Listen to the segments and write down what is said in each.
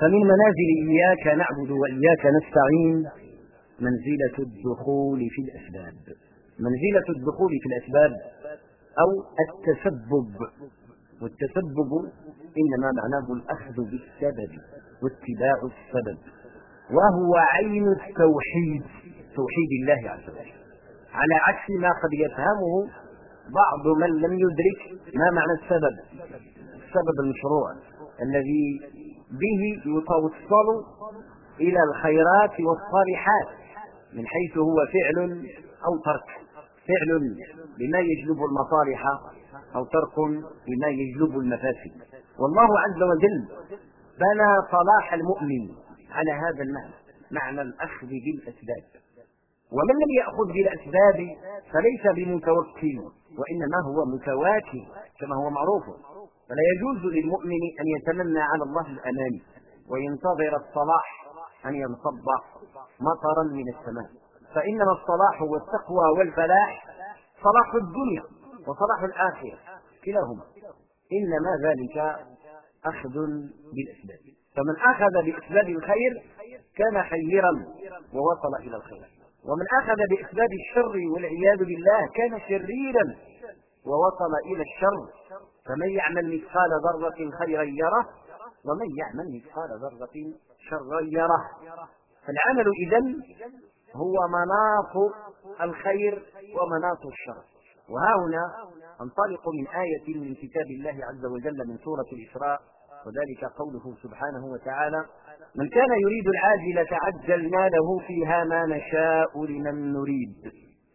فمن منازل إياك نعبد وإياك نستعين منزلة الدخول في الأسباب. منزلة الدخول في الأسباب أو التسبب. والتسبب إنما معناه الأخذ بالسبب واتباع السبب. وهو عين التوحيد توحيد الله عز وجل. على عكس ما قد يفهمه بعض من لم يدرك ما معنى السبب. السبب المشروع الذي به يتوصل إلى الخيرات والصالحات من حيث هو فعل أو ترك. فعل بما يجلب المصالح أو ترك بما يجلب المفاسد. والله عز وجل بنى صلاح المؤمن على هذا المعنى معنى الأخذ بالأسباب. ومن لم يأخذ بالأسباب فليس بمتوكل وإنما هو متواكل كما هو معروف. فلا يجوز للمؤمن أن يتمنى على الله الأمان وينتظر الصلاح أن ينصب مطرا من السماء. فإنما الصلاح والتقوى والفلاح صلاح الدنيا وصلاح الآخرة كلاهما. إنما ذلك أخذ بالأسباب. فمن أخذ بأسباب الخير كان خيرا ووصل إلى الخير. ومن أخذ بأسباب الشر والعياذ بالله كان شريرا ووصل إلى الشر فمن يعمل مثقال ذرة خيرا يره ومن يعمل مثقال ذرة شرا يره. فالعمل إذا هو مناط الخير ومناط الشر. وها هنا انطلق من آية من كتاب الله عز وجل من سورة الإسراء وذلك قوله سبحانه وتعالى من كان يريد العاجلة عجلنا له فيها ما نشاء لمن نريد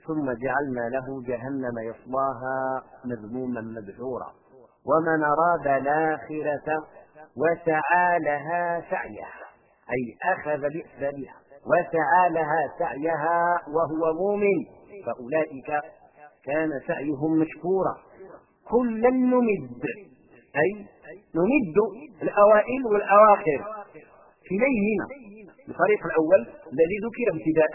ثم جعلنا له جهنم يصلاها مذموما مدحورا. ومن أراد الآخرة وسعى لها سعيها أي أخذ بأسبابها وسعى لها سعيها وهو مؤمن فأولئك كان سعيهم مشكورا. كلا نمد أي نمد الأوائل والأواخر. كليهما الفريق الأول الذي ذكر ابتداء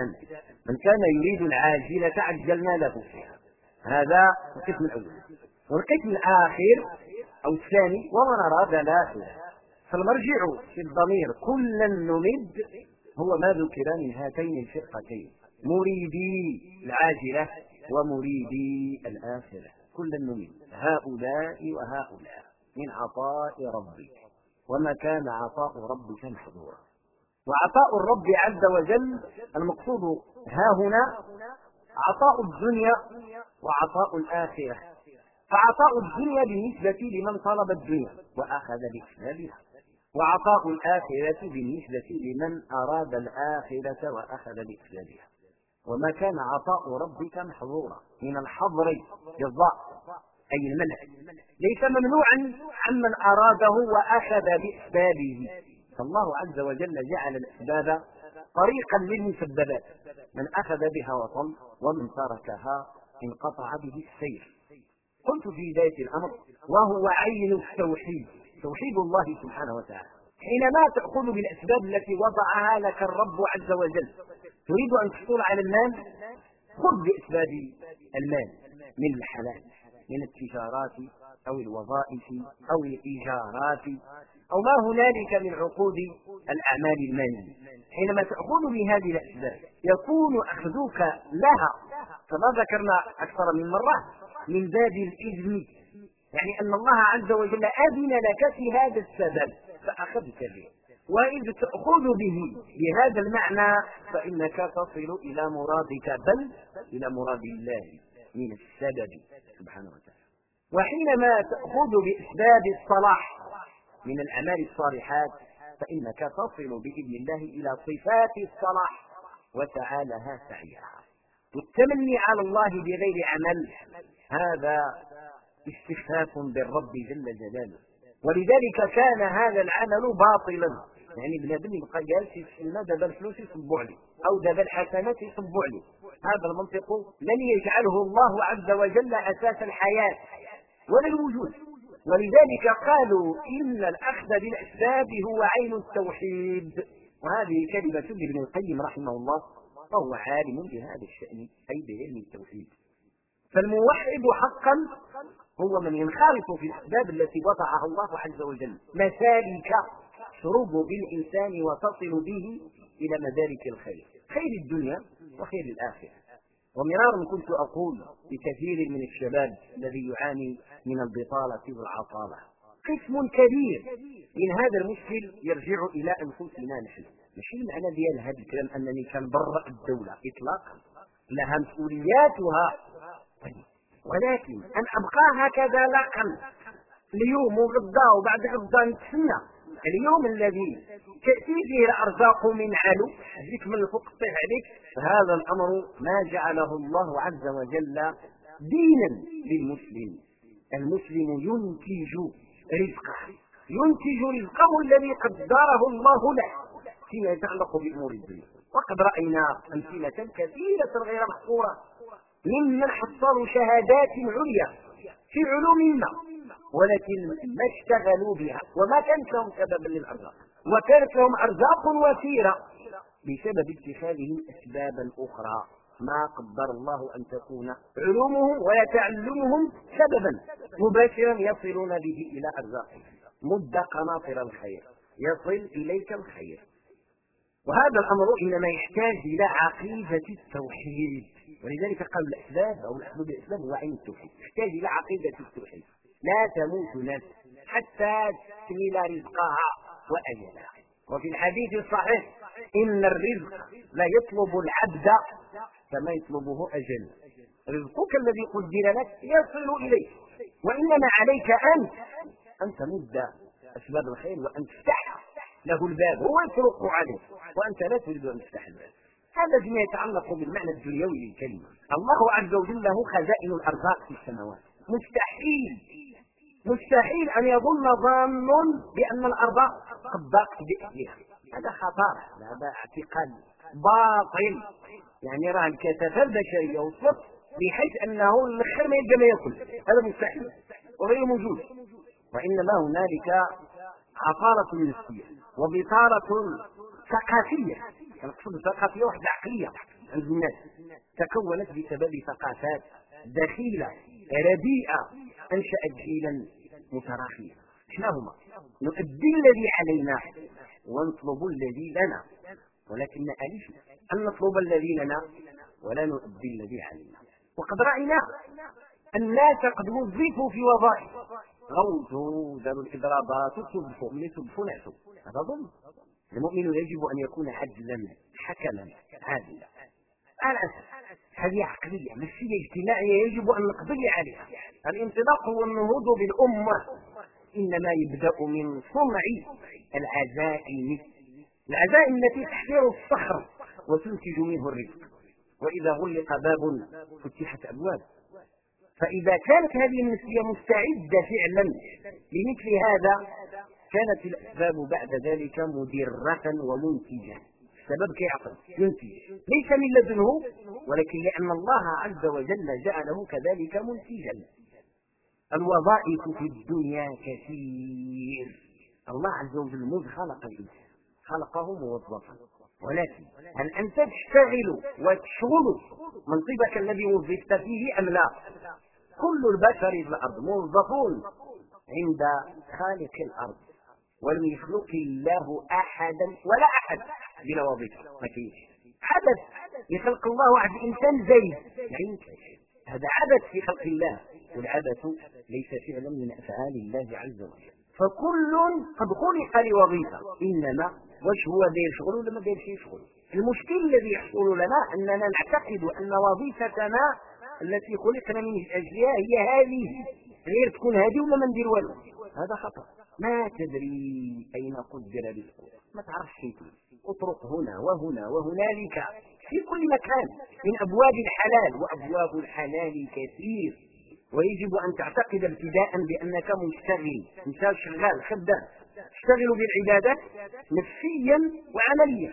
من كان يريد العاجلة عجلنا له. فيها هذا القسم الأول. والقسم الآخر أو الثاني؟ ومن أراد الآخرة فالمرجع في الضمير كلا نمد هو ما ذكر من هاتين الفرقتين. مريدي العاجلة ومريدي الآخرة. كلا نمد. هؤلاء وهؤلاء من عطاء ربك. وما كان عطاء ربك محظورا. وعطاء الرب عز وجل المقصود ها هنا عطاء الدنيا وعطاء الآخرة. فعطاء الدنيا بالنسبة لمن طلب الدنيا وأخذ بأسبابها وعطاء الآخرة بالنسبة لمن أراد الآخرة وأخذ بأسبابها وما كان عطاء ربك محظورا من الحظر جزاء أي المنع ليس ممنوعا عمن أراده وأخذ بأسبابه. فالله عز وجل جعل الأسباب طريقا للمسببات. من أخذ بها وصل ومن تركها انقطع به السير قلت في بداية الأمر وهو عين التوحيد توحيد الله سبحانه وتعالى. حينما تأخذ بالأسباب التي وضعها لك الرب عز وجل تريد أن تحصل على المال؟ خذ بأسباب المال من الحلال من التجارات أو الوظائف أو الإيجارات أو ما هنالك من عقود الأعمال المالية. حينما تأخذ بهذه الأسباب يكون أخذك لها كما ذكرنا أكثر من مرة. من باب الإذن. يعني أن الله عز وجل أذن لك في هذا السبب فأخذت به. وإذ تأخذ به بهذا المعنى فإنك تصل إلى مرادك بل إلى مراد الله من السبب. سبحانه وتعالى. وحينما تأخذ بأسباب الصلاح من الأعمال الصالحات فإنك تصل بإذن الله إلى صفات الصلاح وتعالها سعيها. والتمني على الله بغير عمل هذا استخفاف بالرب جل جلاله. ولذلك كان هذا العمل باطلا. يعني بنادم يبقى جالس يسمى دابا الفلوس يصبوا عليه أو دابا الحسنات يصبوا عليه هذا المنطق لن يجعله الله عز وجل أساس الحياة ولا الوجود. ولذلك قالوا إن الأخذ بالأسباب هو عين التوحيد. وهذه كلمة لابن القيم رحمه الله وهو عالم بهذا الشأن أي بعلم التوحيد. فالموحد حقا هو من ينخرط في الاسباب التي وضعها الله عز وجل. مسالك تشرب بالإنسان وتصل به إلى مدارك الخير. خير الدنيا وخير الآخرة. ومرارا كنت أقول لكثير من الشباب الذي يعاني من البطالة والعطالة قسم كبير. من هذا المشكل يرجع إلى أنفسنا نحن. ماشي المعنى ديال هذا الكلام أنني كنبرأ الدولة إطلاقا. لها مسؤولياتها. ولكن أن أبقى هكذا لا اليوم وغدا وبعد غدا نتسنى. اليوم الذي تأتي فيه الأرزاق من علو هذيك من الفوق تطيح عليك. فهذا الأمر ما جعله الله عز وجل دينا للمسلم. المسلم ينتج رزقه. ينتج رزقه الذي قدره الله له. فيما يتعلق بأمور الدنيا وقد رأينا أمثلة كثيرة غير محصورة ممن حصلوا شهادات عليا في علوم ما ولكن ما اشتغلوا بها وما كانت لهم سببا للأرزاق. وكانت لهم أرزاق وفيره بسبب اتخاذهم اسبابا أخرى. ما قدر الله أن تكون علومهم ويتعلمهم سببا. مباشرا يصلون به إلى ارزاقهم مد قناطر الخير. يصل إليك الخير. وهذا الأمر إنما يحتاج إلى عقيدة التوحيد. ولذلك قال الاسباب أو الاخذ بالاسباب هو عين التوحيد. يحتاج إلى عقيدة التوحيد. لا تموت نفس حتى تكمل رزقها وأجلها. وفي الحديث الصحيح إن الرزق لا يطلب العبد كما يطلبه أجل. رزقك الذي قدر لك يصل اليك وإنما عليك انت أن تمد أسباب الخير وأن تفتح له الباب. هو يطرق عليه. وأنت لا تريد أن تفتح الباب. هذا فيما يتعلق بالمعنى الدنيوي للكلمة. الله عز وجل له خزائن الأرزاق في السماوات. مستحيل مستحيل أن يظن ظان بأن الأرض قد ضاقت بأهلها هذا خطر هذا اعتقاد باطل. يعني راه الكثافة البشرية وصلت بحيث أنه الأخر ما يبقى ما يأكل. هذا مستحيل وغير موجود. وإنما هنالك عطالة نفسية وبطالة ثقافية نقصد ثقافية واحدة عقلية عند الناس تكونت بسبب ثقافات دخيلة رديئة أنشأت جيلا متراخيا شنو هما نؤدي الذي علينا ونطلب الذي لنا ولكن ألف أن نطلب الذي لنا ولا نؤدي الذي علينا؟ وقد رأينا الناس قد وظفوا في وظائف. غوتوا داروا الإضرابات وسبحوا من يسبحوا نعسوا هذا ظلم. المؤمن يجب أن يكون عدلا حكما عادلا. الأسف هذه عقلية مسية اجتماعية يجب أن نقضي عليها. الانطلاق هو النهوض بالأمة. إنما يبدأ من صنع العزائم. العزائم التي تحفر الصخر وتنتج منه الرزق. وإذا غلق باب فتحت أبواب. فإذا كانت هذه النسية مستعدة فعلا لمثل هذا كانت الأسباب بعد ذلك مدرة ومنتجة. السبب كيعقل ينتج. ليس من لدنه ولكن لأن الله عز وجل جعله كذلك منتجا. الوظائف في الدنيا كثير. الله عز وجل مذ خلق الإنسان. خلقه موظفا. ولكن هل أنت تشتغل وتشغل منصبك الذي وظفت فيه أم لا؟ كل البشر في الأرض موظفون عند خالق الأرض. ولم يخلق الله أحدا ولا أحد بلا وظيفه ما كاينش حدث يخلق الله واحد الإنسان زيد. يعني هذا عبث في خلق الله. والعبث ليس فعلا من أفعال الله عز وجل. فكل قد خلق لوظيفة. إنما واش هو داير شغل ولا ما داير شغل؟ المشكل الذي يحصل لنا أننا نعتقد أن وظيفتنا التي خلقنا من اجلها هي هذه. غير تكون هذه ولا ما ندير والو؟ هذا خطأ. ما تدري أين قدر رزقك ما تعرفش شيء اطرق هنا وهنا وهنالك في كل مكان من أبواب الحلال وأبواب الحلال كثير ويجب أن تعتقد ابتداء بأنك مشتغل انت شغال خدام. تشتغل بالعبادة نفسيا وعمليا.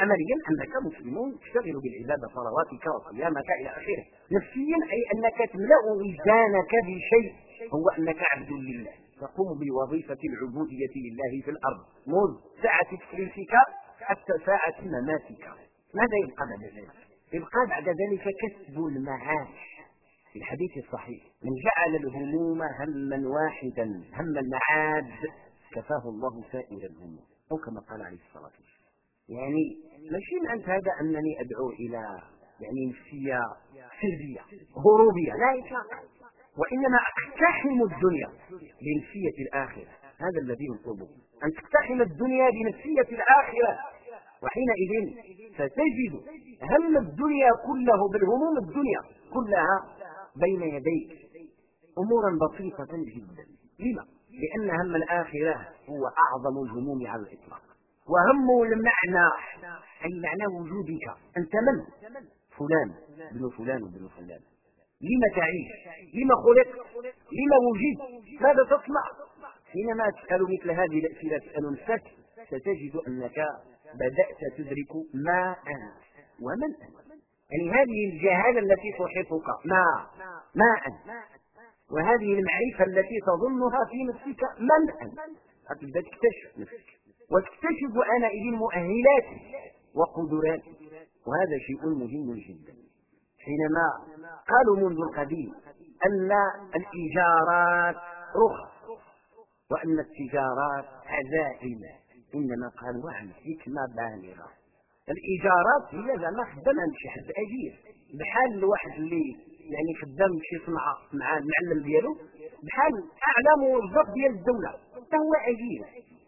عمليا أنك مسلم تشتغل بالعبادة صلواتك وصيامك إلى آخره. نفسيا أي أنك تملأ وجدانك بشيء هو أنك عبد لله. تقوم بوظيفة العبودية لله في الأرض. منذ ساعة تكليفك حتى ساعة مماتك. ماذا يبقى بعد ذلك؟ يبقى بعد ذلك كسب المعاش. في الحديث الصحيح من جعل الهموم هما واحدا هم المعاد كفاه الله سائر الهموم. أو كما قال عليه الصلاة والسلام. يعني ماشي معنى هذا أنني أدعو إلى يعني نفسية سلبية هروبية لا إطلاقا وإنما أقتحم الدنيا بنفسية الآخرة. هذا الذي نطلبه أن تقتحم الدنيا بنفسية الآخرة. وحينئذ ستجد هم الدنيا كله بل هموم الدنيا كلها بين يديك. أمورا بسيطة جدا. لما؟ لأن هم الآخرة هو أعظم الهموم على الإطلاق. وهم المعنى. أي معنى وجودك. أنت من؟ فلان. ابن فلان وابن فلان. لما تعيش لما خلقت لما وجدت ماذا تصنع حينما تسأل مثل هذه الأسئلة تسأل نفسك ستجد أنك بدأت تدرك ما أنت ومن أنت يعني هذه الجهالة التي تحيطك ما ما أنت وهذه المعرفة التي تظنها في نفسك من أنت تبدأ تكتشف نفسك. وتكتشف آنئذ مؤهلاتي وقدراتي. وهذا شيء مهم جدا. حينما قالوا منذ القديم أن الإيجارات رخص وأن التجارات عزائم إنما قالوا عن حكمة بالغة. الإيجارات هي زعما خدام عند شي حد أجير. بحال الواحد اللي يعني خدام شي صنعة مع المعلم ديالو بحال أعلى موظف ديال الدولة. حتى هو أجير.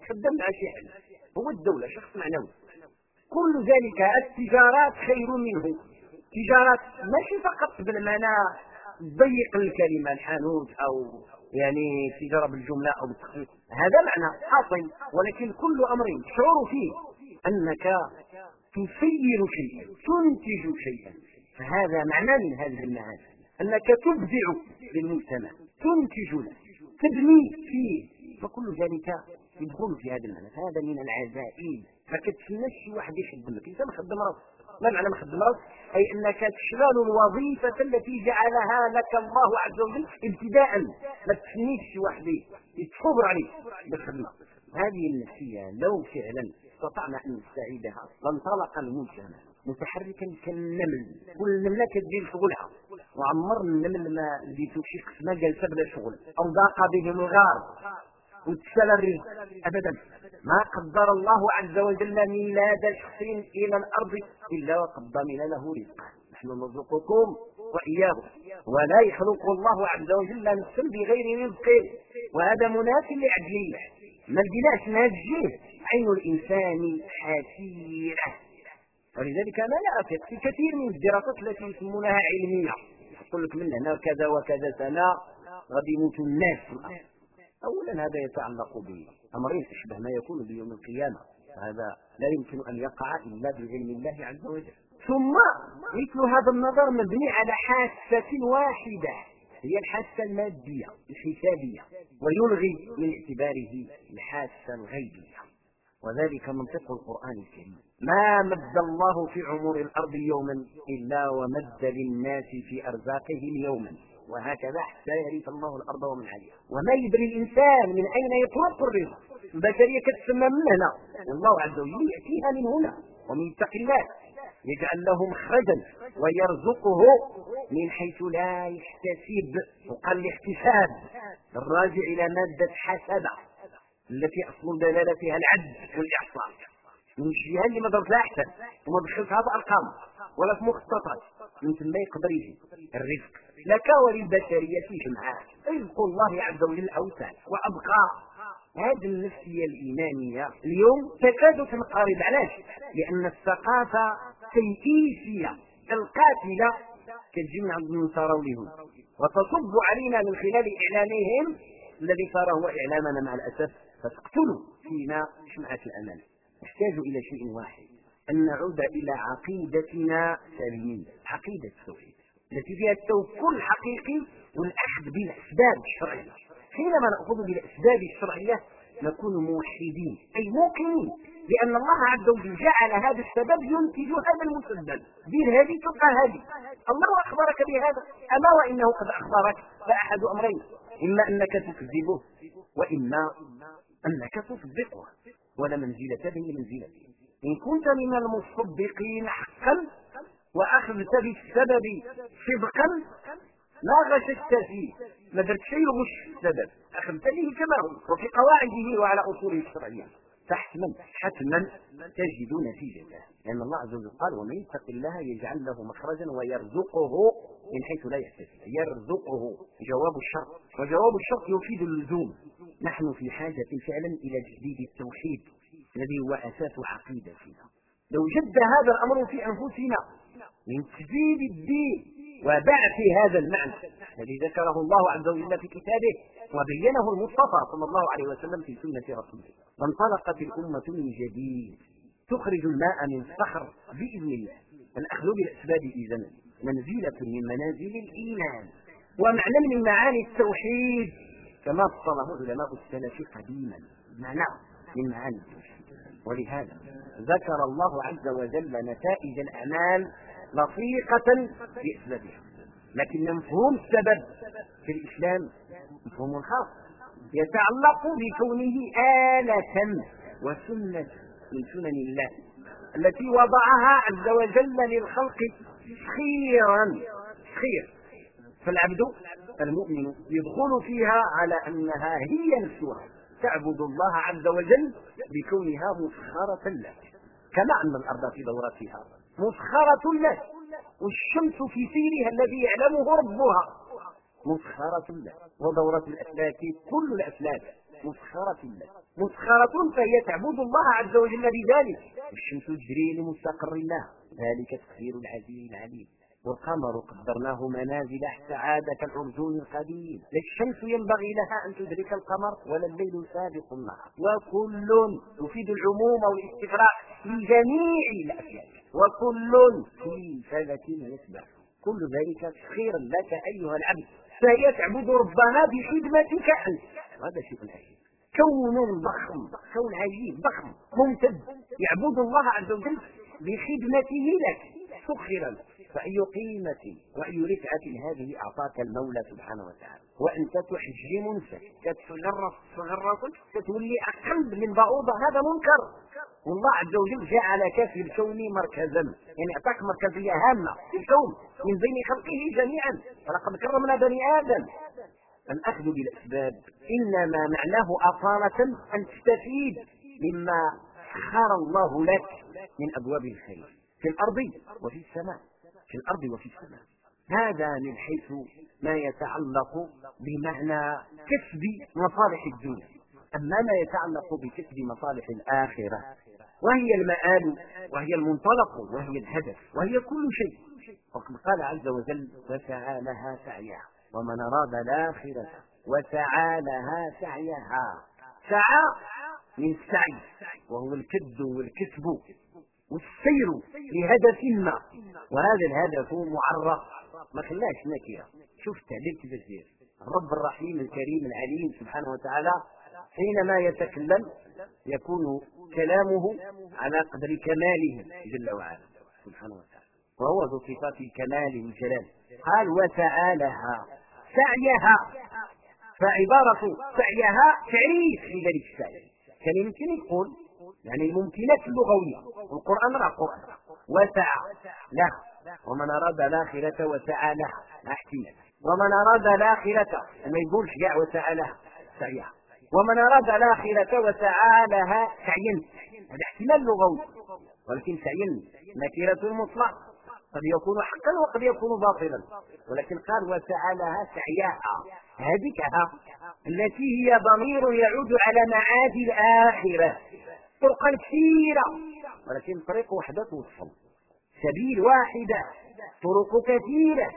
خدام مع شي حد. هو الدولة شخص معنوي. كل ذلك التجارات خير منه. تجارات ماشي فقط بالمعنى ضيق الكلمة الحانوت أو يعني تجارة بالجملة أو بالتخفيف هذا معنى حاصل ولكن كل أمر تشعر فيه أنك تسير شيئا تنتج شيئا. فهذا معنى من هذه المعاني أنك تبدع للمجتمع تنتج له تبني فيه. فكل ذلك يدخل في هذا المعنى. هذا من العزائم. فكتسناش شي واحد يخدمك أنت مخدم راسك. ما معنى مخدم راسك أي أنك تشغل الوظيفة التي جعلها لك الله عز وجل ابتداء. ما تسنيش شي واحد يتفوض عليك. بالخدمه هذه النفسية لو فعلا استطعنا أن نستعيدها لانطلق المجتمع متحركا كالنمل. كل نملة كتجي شغلها. وعمر النمل ما لقيتو شي قسمة جالسة بلا شغل. أو ضاق بهم الغار. وتسال الرزق ابدا. ما قدر الله عز وجل ميلاد شخص إلى الأرض إلا وقد ضمن له رزقا نحن نرزقكم واياه ولا يخلق الله عز وجل نفسا بغير رزق. وهذا مناف لعدله ما لقيناش نهجيه عين الإنسان حسيره ولذلك لا أثق في كثير من الدراسات التي يسمونها علمية. يقول لك من هنا كذا وكذا سنة غادي يموتوا الناس. في الأرض اولا هذا يتعلق بأمرين أشبه ما يكون بيوم القيامة. هذا لا يمكن أن يقع إلا بعلم الله عز وجل. ثم مثل هذا النظر مبني على حاسة واحدة هي الحاسة المادية الحسابية ويلغي من اعتباره الحاسة الغيبية. وذلك منطق القرآن الكريم. ما مد الله في عمر الأرض يوما إلا ومد للناس في أرزاقهم يوما. وهكذا حتى يرث الله الأرض ومن عليها. وما يدري الإنسان من أين يطلق الرزق البشريه كتسمى من هنا. والله عز وجل يأتيها من هنا. ومن يتق الله يجعل له مخرجا ويرزقه من حيث لا يحتسب. وقال الاحتساب. الراجع إلى مادة حسبة. التي أصل الدلاله فيها العد والاحصاء من الجهه اللي ما درتها أحسن. وما دخلتها بارقام ولا في مخططات. من ثم يقدر يجي الرزق. لك وللبشرية جمعاء رزق الله عز وجل أوسع وأبقى. هذه النفسية الإيمانية. اليوم تكاد تنقرض علاش لأن الثقافة التيئيسية القاتلة من عند واليهود وتصب علينا من خلال إعلامهم الذي صار هو إعلامنا مع الأسف. فتقتل فينا شمعة الأمل. نحتاج إلى شيء واحد. أن نعود إلى عقيدتنا سليمين عقيدة التوحيد. التي فيها التوكل الحقيقي والأخذ بالأسباب الشرعية. حينما نأخذ بالأسباب الشرعية نكون موحدين أي موقنين لأن الله عز وجل جعل هذا السبب ينتج هذا المسبب دير هذه تبقى هذه. الله أخبرك بهذا. أما وإنه قد أخبرك فأحد أمرين. إما أنك تكذبه وإما أنك تصدقه. ولا منزلة به منزلته إن كنت من المصدقين حقا واخذت بالسبب صدقا؟ ما غششت فيه ما درت شيء غش السبب. اخذت به كما هو. وفي قواعده وعلى اصوله الشرعية. فحتما حتما تجد نتيجته لأن الله عز وجل قال ومن يتق الله يجعل له مخرجا ويرزقه من حيث لا يحتسب. يرزقه. جواب الشرط. وجواب الشرط يفيد اللزوم. نحن في حاجة فعلا إلى تجديد التوحيد الذي هو أساس عقيدتنا. لو جد هذا الأمر في أنفسنا من تجديد الدين وبعث هذا المعنى الذي ذكره الله عز وجل في كتابه وبينه المصطفى صلى الله عليه وسلم في سنة رسوله. فانطلقت الأمة من جديد تخرج الماء من الصخر بإذن الله. الأخذ بالأسباب إذن منزلة من منازل الإيمان ومعنى من معاني التوحيد كما فصله علماء السلف قديما. معنى من معاني التوحيد. ولهذا ذكر الله عز وجل نتائج الأعمال لصيقة بأسبابها لكن مفهوم السبب في الإسلام مفهوم خاص يتعلق بكونه آلة وسنة من سنن الله التي وضعها عز وجل للخلق خيرا خير فالعبد المؤمن يدخل فيها على أنها هي نفسها تعبد الله عز وجل بكونها مسخرة له كما أن الأرض في دورتها. مسخرة له والشمس في سيرها الذي يعلمه ربها. مسخرة له ودورة الأفلاك كل الأفلاك مسخرة له مسخرة فهي تعبد الله عز وجل بذلك. والشمس تجري لمستقر الله ذلك تقدير العزيز العليم. والقمر قدرناه منازل حتى عاد كالعرجون القديم. لا الشمس ينبغي لها أن تدرك القمر ولا الليل سابق النهار. وكل تفيد العموم والاستغراق لجميع الأفلاك وكل في فلك يسبح كل ذلك خير لك أيها العبد. فهي تعبد ربها بخدمتك أنت. هذا شيء عجيب. كون ضخم كون عجيب ضخم ممتد. يعبد الله عز وجل بخدمته لك. سخر لك فأي قيمة وأي رفعة هذه أعطاك المولى سبحانه وتعالى؟ وأنت تحجم نفسك كتغرس تغرس تتولي أقل من بعوضة. هذا منكر. والله عز وجل جعلك في الكون مركزا. يعني أعطاك مركزية هامة في الكون من بين خلقه جميعا. ولقد كرمنا بني آدم. الأخذ بالأسباب. إنما معناه أصالة أن تستفيد مما سخر الله لك من أبواب الخير. في الأرض وفي السماء. في الأرض وفي السماء. هذا من حيث ما يتعلق بمعنى كسب مصالح الدنيا. أما ما يتعلق بكسب مصالح الآخرة وهي المآل وهي المنطلق وهي الهدف وهي كل شيء. وقد قال عز وجل وسعى لها سعيها ومن أراد الآخرة وسعى لها سعيها. سعى من السعي وهو الكد والكسب والسير لهدف ما. وهذا الهدف معرف ما خلاش نكرة. شوف التعليل كيف يصير الرب الرحيم الكريم العليم سبحانه وتعالى حينما يتكلم يكون كلامه على قدر كماله جل وعلا. سبحانه وتعالى. وهو ذو صفات الكمال والجلال. قال وتعالها سعيها. فعبارة سعيها تعريف لذلك السعي كان يمكن يقول يعني الممكنات اللغوية القرآن راه قرآن وسعى له ومن أراد الآخرة وسعى لها احتمال. ومن أراد الآخرة ما يقولش كاع وسعى لها سعيها. ومن أراد الآخرة وسعى لها سعيا هذا احتمال لغوي ولكن سعيا نكرة مطلق قد يكون حقا وقد يكون باطلا ولكن قال وسعى لها سعياها هذيك التي هي ضمير يعود على معاد الآخرة طرقا كثيرة ولكن طريق وحدة توصل سبيل واحدة طرق كثيرة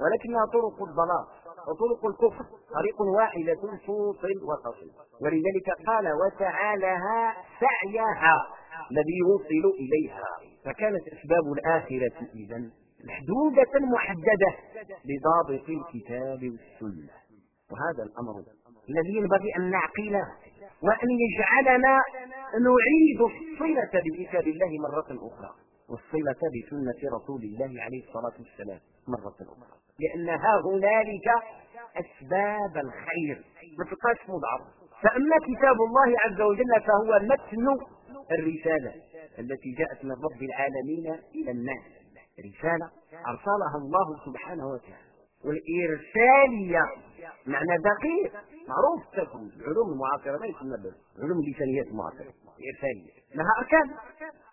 ولكنها طرق الضلال. وطرق الكفر طريق واحدة توصل وتصل ولذلك قال وتعالها سعيها الذي يوصل إليها. فكانت أسباب الآخرة إذا محدودة محددة بضابط الكتاب والسنة. وهذا الأمر الذي ينبغي أن نعقله وأن يجعلنا نعيد الصلة بكتاب الله مرة أخرى. والصلة بسنة رسول الله عليه الصلاة والسلام مرة أخرى. لأنها هنالك أسباب الخير. ما تلقاش مضعف. فأما كتاب الله عز وجل فهو متن الرسالة التي جاءت من رب العالمين إلى الناس. رسالة أرسلها الله سبحانه وتعالى. والإرسالية معنى دقيق. معروف تكون. العلوم المعاصرة ما يسمى العلوم اللسانيات المعاصرة الإرسالية لها أركان.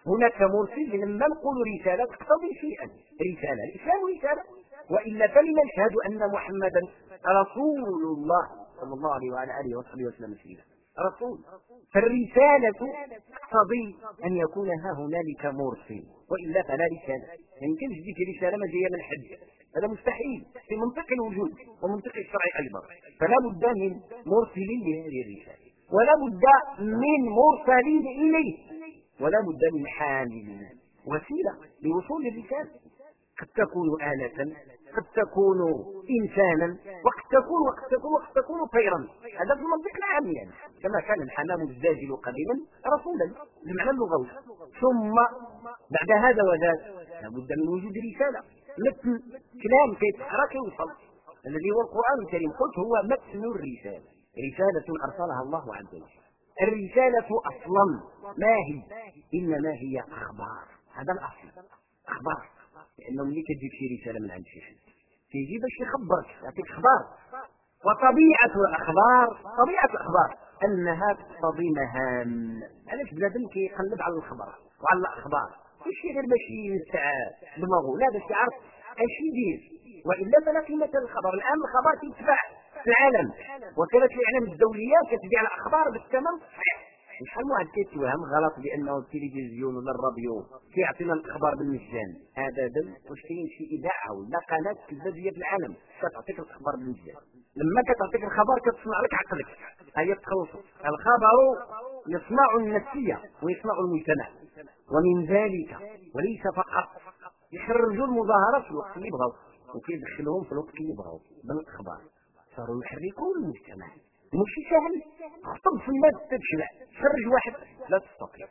هناك مرسل لما نقول رسالة تقتضي شيئا. رسالة. الإسلام رسالة. وإلا فلما نشهد أن محمدا رسول الله صلى الله عليه وعلى آله وصحبه وسلم سيدا رسول. فالرسالة تقتضي أن يكون ها هنالك مرسل وإلا فلا رسالة. ما يمكنش تجيك رسالة ما جاية من حد. هذا مستحيل. في منطق الوجود ومنطق الشرع أيضا. فلا بد من مرسل لهذه الرسالة. ولا بد من مرسلين إليه. ولا بد من حامل. وسيلة لوصول الرسالة. قد تكون آلة قد تكون إنسانا وقد تكون وقد تكون وقد تكون طيرا. هذا في المنطق العام يعني. كما كان الحمام الزاجل قديما رسولا بمعنى اللغوي. ثم بعد هذا وذاك لابد من وجود رسالة. مثل كلام كيتحرك يوصل الذي هو القرآن الكريم. قلت هو متن الرسالة. رسالة أرسلها الله عز وجل. الرسالة أصلا. ما هي؟ إنما هي أخبار. هذا الأصل. أخبار. لأنه ملي كتجيب شي رسالة من عند شي حد كيجي باش يخبرك يعطيك أخبار وطبيعة الأخبار طبيعة الأخبار. أنها تقتضي مهام علاش بنادم كيقلب على الخبر وعلى الأخبار. ماشي غير باش ينسع دماغه. لا باش يعرف اش يدير. وإلا فلا قيمة للخبر. الآن الخبر كيتباع في العالم. وكالة الإعلام الدولية كتبيع الأخبار بالثمن. شحال واحد كيتوهم غلط بأنه التلفزيون ولا الراديو كيعطينا الأخبار بالمجان. ابدا واش كاين شي اذاعه ولا قناة تلفزيونيه في العالم كتعطيك الأخبار بالمجان. لما كتعطيك الخبر كتصنع لك عقلك. هي تخلص الخبر يصنع النفسية ويصنع المجتمع. ومن ذلك وليس فقط. يخرجوا المظاهرات في الوقت اللي بغاو. وكيدخلوهم في الوقت اللي بغاو. بالاخبار صاروا يحركوا المجتمع. ماشي سهل خطب في الناس تتشبع خرج واحد. لا تستطيع.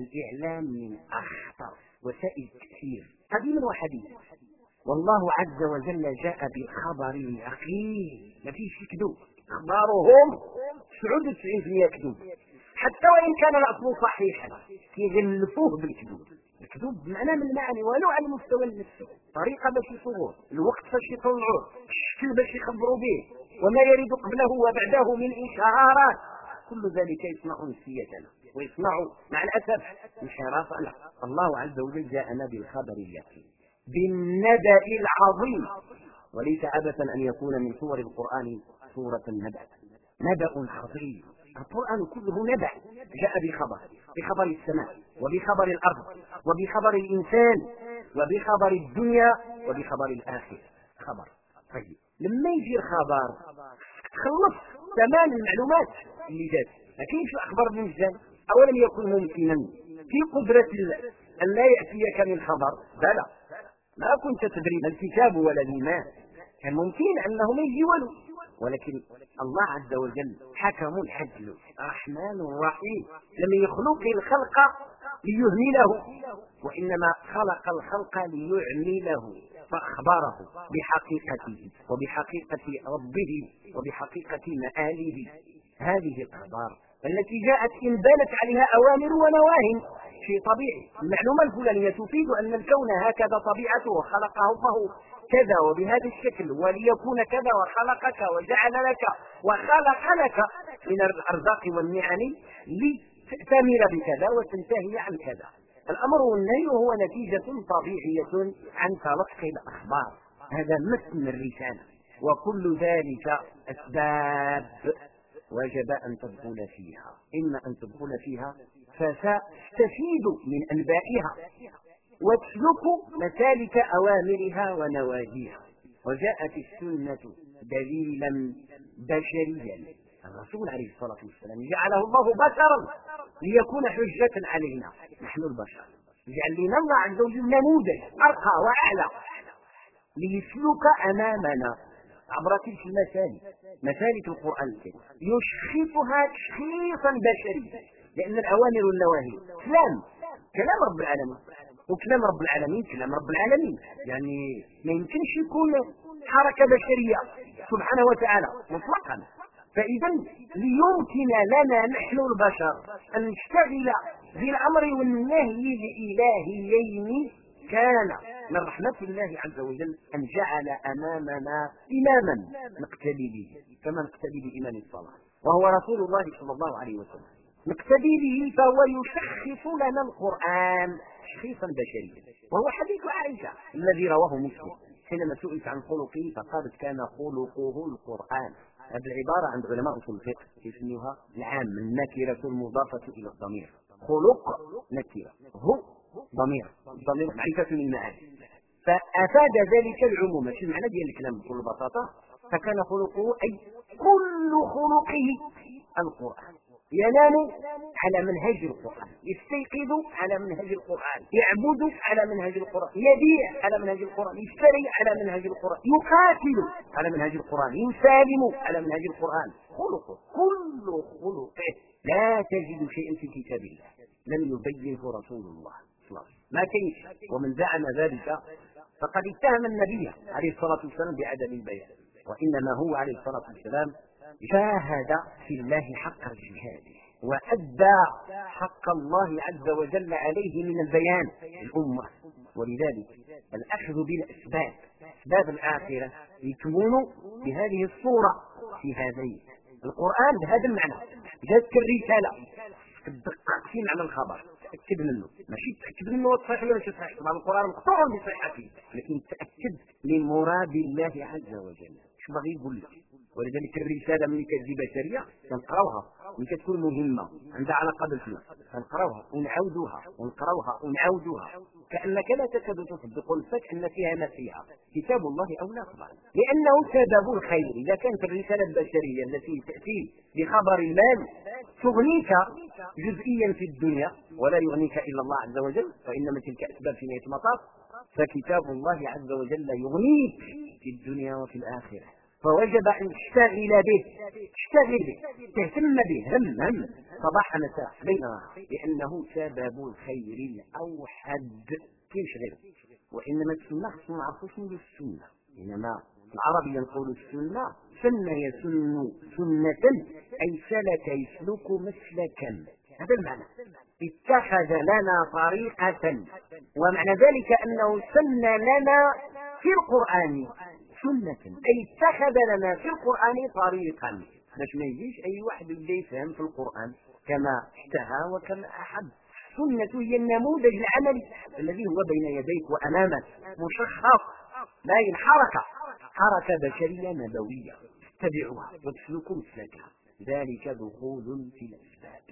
الإعلام من أخطر وسائل التاثير قديما وحديثا والله عز وجل جاء بالخبر اليقين ما فيش كذوب أخبارهم 99% كذوب حتى وإن كان الاصل صحيحا. كيغلفوه بالكذوب الكذوب بمعنى من المعاني ولو على المستوى النفسي طريقة باش يصوغوه الوقت باش يطلعوه. الشكل باش يخبروا به. وما يرد قبله وبعده من إشارات كل ذلك يصنع نسيتنا ويصنع مع الأسف انحرافنا. الله عز وجل جاءنا بالخبر اليقين بالندى العظيم. وليس عبثا أن يكون من صور القرآن سورة النبأ نبأ خطير القرآن كله نبأ جاء بخبر بخبر السماء وبخبر الأرض وبخبر الإنسان وبخبر الدنيا وبخبر الآخرة. خبر. طيب. لما يجي الخبر تخلص تمام المعلومات اللي جات. ما كاينش الاخبار بالمجان اولم يكن ممكنا في قدرة أن لا يأتيك من خبر. بلى. ما كنت تدري ما الكتاب ولا الإيمان. كان ممكن انه ما يجي ولو ولكن الله عز وجل حكم عدل رحمن رحيم لم يخلق الخلق ليهمله وإنما خلق الخلق ليعمله فأخبره بحقيقته وبحقيقة ربه وبحقيقة مآله. هذه الأخبار التي جاءت إن بانت عليها أوامر ونواهي شيء طبيعي المعلومة الفلانية تفيد أن الكون هكذا طبيعته وخلقه الله كذا وبهذا الشكل وليكون كذا وخلقك وجعل لك وخلق لك من الأرزاق والنعم لتأتمر بكذا وتنتهي عن كذا. الأمر والنهي هو نتيجة طبيعية عن تلقي الأخبار. هذا متن الرسالة. وكل ذلك أسباب وجب أن تدخل فيها. إما أن تدخل فيها فستستفيد من أنبائها. وتسلك مسالك أوامرها ونواهيها. وجاءت السنة دليلا بشريا. الرسول عليه الصلاة والسلام جعله الله بشرا ليكون حجة علينا. نحن البشر. جعل لنا الله عز وجل نموذج أرقى وأعلى ليسلك أمامنا. عبر تلك المسالك مسالك القرآن الكريم. يشخصها تشخيصا بشريا. لأن الأوامر والنواهي. كلام. كلام رب العالمين. وكلام رب العالمين كلام رب العالمين. يعني ما يمكنش يكون حركة بشرية. سبحانه وتعالى. مطلقا. فإذا ليمكن لنا نحن البشر أن نشتغل بالأمر والنهي الإلهيين كان من رحمة الله عز وجل أن جعل أمامنا إماما نقتدي به كما نقتدي بإمام الصلاة. وهو رسول الله صلى الله عليه وسلم. نقتدي به فهو يشخص لنا القرآن تشخيصا بشريا. وهو حديث عائشة الذي رواه مسلم. حينما سئلت عن خلقه فقالت كان خلقه القرآن. هذه العبارة عند علماء أصول الفقه يسميها العام النكرة المضافة إلى الضمير. خلق نكرة. هو ضمير. ضمير معرفة من المعاني. فأفاد ذلك العموم. شو المعنى ديال الكلام بكل بساطة. فكان خلقه أي كل خلقه القرآن. ينام على منهج القرآن يستيقظ على منهج القرآن يعبد على منهج القرآن يبيع على منهج القرآن يشتري على منهج القرآن يقاتل على منهج القرآن يسالم على منهج القرآن. خلقه كل خلقه. لا تجد شيئا في كتاب الله. لم يبينه رسول الله صلى الله عليه وسلم. ما كيف؟ ومن زعم ذلك فقد اتهم النبي عليه الصلاة والسلام بعدم البيان. وإنما هو عليه الصلاة والسلام جاهد في الله حق الجهاد وأدى حق الله عز وجل عليه من البيان الأمة. ولذلك الأخذ بالأسباب أسباب الآخرة يكون بهذه الصورة في هذين. القرآن بهذا المعنى جاتك الرسالة تدقق في معنى الخبر تأكد منه. ماشي؟ تأكد منه صحيح ولا ماشي صحيح طبعا القرآن مقطوع بصحته لكن تأكد لمراد الله عز وجل. شو بغي يقول لك؟ ولذلك الرسالة من كتجي بشرية كنقراوها من كتكون مهمة. عندها علاقة بالفلوس. كنقراوها ونعاودوها. ونقراوها ونعاودوها. كأنك لا تكاد تصدق. نفسك أن فيها ما فيها. كتاب الله أولى طبعا لأنه سبب الخير. إذا كانت الرسالة البشرية التي تأتي بخبر المال تغنيك جزئيا في الدنيا ولا يغنيك إلا الله عز وجل. فإنما تلك أسباب في نهاية المطاف. فكتاب الله عز وجل يغنيك في الدنيا وفي الآخرة. فوجب أن تشتغل به. تشتغل به. تهتم به. هم هم. صباح مساء. ليل لأنه سبب الخير الأوحد. غيره وإنما السنة خصنا نعرفوا شنو السنة إنما العربي يقول السنة. سن يسن سنة أي سلك يسلك مسلكا. هذا المعنى. اتخذ لنا طريقة. ومعنى ذلك أنه سن لنا في القرآن. سنة. أي اتخذ لنا في القرآن طريقا. باش ما يجيش أي واحد يبدأ يفهم في القرآن كما اشتهى وكما أحب. السنة هي النموذج العملي الذي هو بين يديك وأمامك. مشخص. لا الحركة حركة. بشرية نبوية. اتبعوها واسلكوا مسلكها ذلك دخول في الأسباب.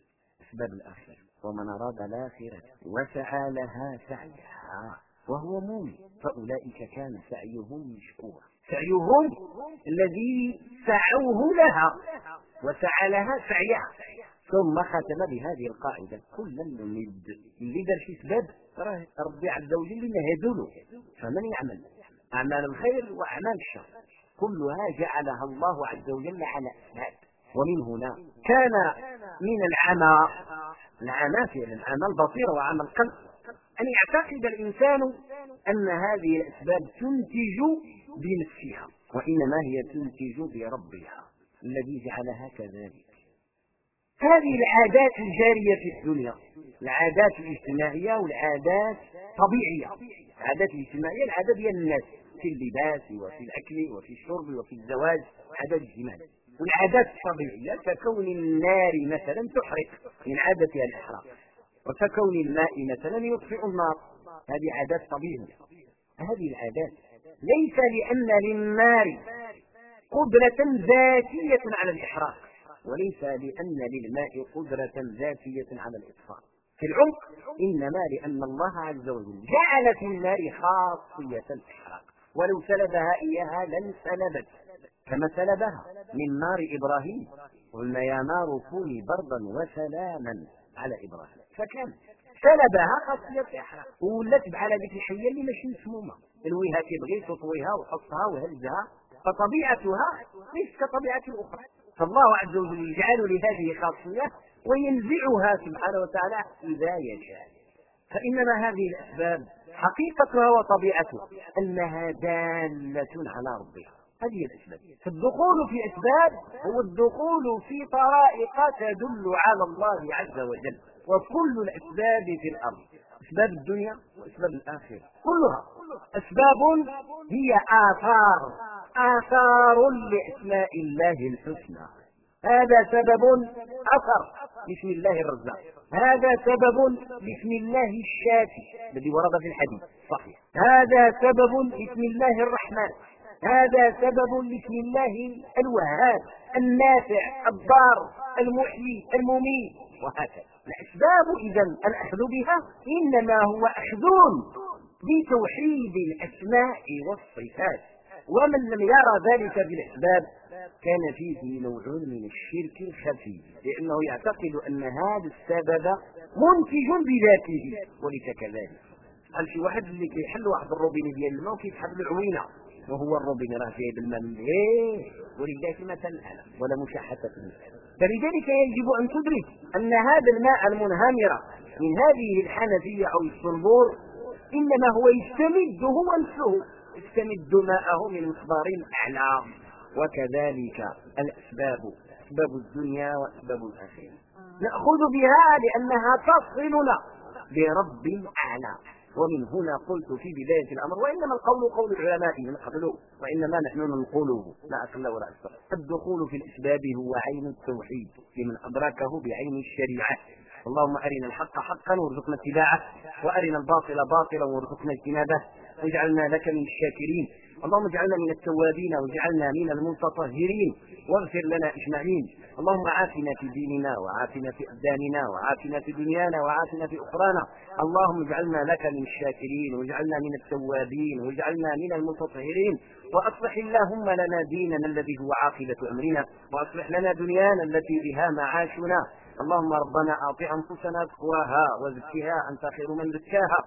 أسباب الآخرة. ومن أراد الآخرة وسعى لها سعيها وهو مؤمن. فأولئك كان سعيهم مشكورا. سعيهم الذي سعوه لها وسعى لها سعيها. ثم ختم بهذه القاعدة. كلا نمد اللي دار شي سبب راه ربي عز وجل مهدوا له فمن يعمل؟ أعمال الخير وأعمال الشر. كلها جعلها الله عز وجل على أسباب ومن هنا كان من العمى. العمى في العمى البصير وعمى القلب. أن يعتقد الإنسان أن هذه الأسباب تنتج بنفسها وإنما هي تنتج بربها الذي جعلها كذلك. هذه العادات الجارية في الدنيا العادات الاجتماعية والعادات طبيعية. العادات الاجتماعية العادات ديال الناس في اللباس وفي الأكل وفي الشرب وفي الزواج عادات اجتماعية. والعادات الطبيعية ككون النار مثلا تحرق من عادتها الإحراق وككون الماء مثلا يطفئ النار. هذه عادات طبيعية. هذه العادات ليس لأن للنار قدرة ذاتية على الإحراق وليس لأن للماء قدرة ذاتية على الإطفاء. في العمق إنما لأن الله عز وجل جعل في النار خاصية الإحراق. ولو سلبها إياها لن سلبت كما سلبها من نار إبراهيم. قلنا يا نار كوني بردا وسلاما على إبراهيم. فكان سلبها خاصية الإحراق. ولات بحال هذيك الحية اللي ماشي مسمومة الويها كيبغي تطويها وحطها وهزها فطبيعتها ليست كطبيعة الأخرى. فالله عز وجل يجعل لهذه خاصية وينزعها سبحانه وتعالى إذا يشاء. فإنما هذه الأسباب حقيقتها وطبيعتها أنها دالة على ربها. هذه الأسباب. فالدخول في أسباب هو الدخول في طرائق تدل على الله عز وجل. وكل الأسباب في الأرض. أسباب الدنيا وأسباب الآخرة. كلها. أسباب هي آثار. آثار لأسماء الله الحسنى. هذا سبب أثر بسم الله الرزاق. هذا سبب بسم الله الشافي الذي ورد في الحديث. صحيح. هذا سبب بسم الله الرحمن. هذا سبب بسم الله الوهاب النافع الضار المحيي المميت. وهكذا. الأسباب اذا الأخذ بها إنما هو اخذ بتوحيد الأسماء والصفات. ومن لم يرى ذلك بالأسباب كان فيه نوع من الشرك الخفي لأنه يعتقد أن هذا السبب منتج بذاته وليس كذلك. قال شي واحد اللي كيحل واحد الروبين ديال الماء وكيسحب العوينة. وهو الروبين راه جايب الماء من إيه ولله مثل الاعلى ولا مشاحة فلذلك يجب أن تدرك أن هذا الماء المنهمر من هذه الحنفية أو الصنبور إنما هو يستمد هو نفسه يستمد ماءه من مصدر اعلى وكذلك الأسباب أسباب الدنيا وأسباب الآخرة. نأخذ بها لأنها تصلنا برب أعلى. ومن هنا قلت في بداية الأمر وإنما القول قول العلماء من قبل وإنما نحن ننقله. لا أقل ولا أكثر الدخول في الأسباب هو عين التوحيد. لمن أدركه بعين الشريعة. اللهم أرنا الحق حقا وارزقنا اتباعه وأرنا الباطل باطلا وارزقنا اجتنابه واجعلنا لك من الشاكرين. اللهم اجعلنا من التوابين واجعلنا من المتطهرين. واغفر لنا إجمعين. اللهم عافنا في ديننا وعافنا في أبداننا وعافنا في دنيانا وعافنا في أخرانا. اللهم اجعلنا لك من الشاكرين واجعلنا من التوابين واجعلنا من المتطهرين. وأصلح اللهم لنا ديننا الذي هو عاقبة أمرنا. وأصلح لنا دنيانا التي بها معاشنا. اللهم ربنا أعط أنفسنا تقواها وزكها. أنت خير من زكاها.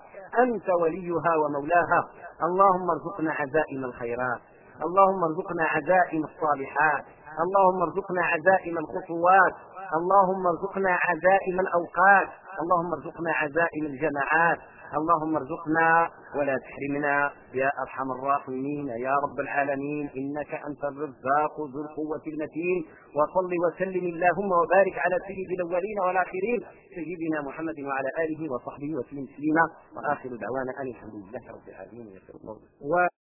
أنت وليها ومولاها. اللهم ارزقنا عزائم الخيرات. اللهم ارزقنا عزائم الصالحات. اللهم ارزقنا عزائم الخطوات. اللهم ارزقنا عزائم الأوقات. اللهم ارزقنا عزائم الجماعات. اللهم ارزقنا ولا تحرمنا يا أرحم الراحمين يا رب العالمين. إنك أنت الرزاق ذو القوة المتين. وصل وسلم اللهم وبارك على سيد الأولين والآخرين. سيدنا محمد وعلى آله وصحبه وسلم تسليما. وآخر دعوانا أن الحمد لله رب العالمين.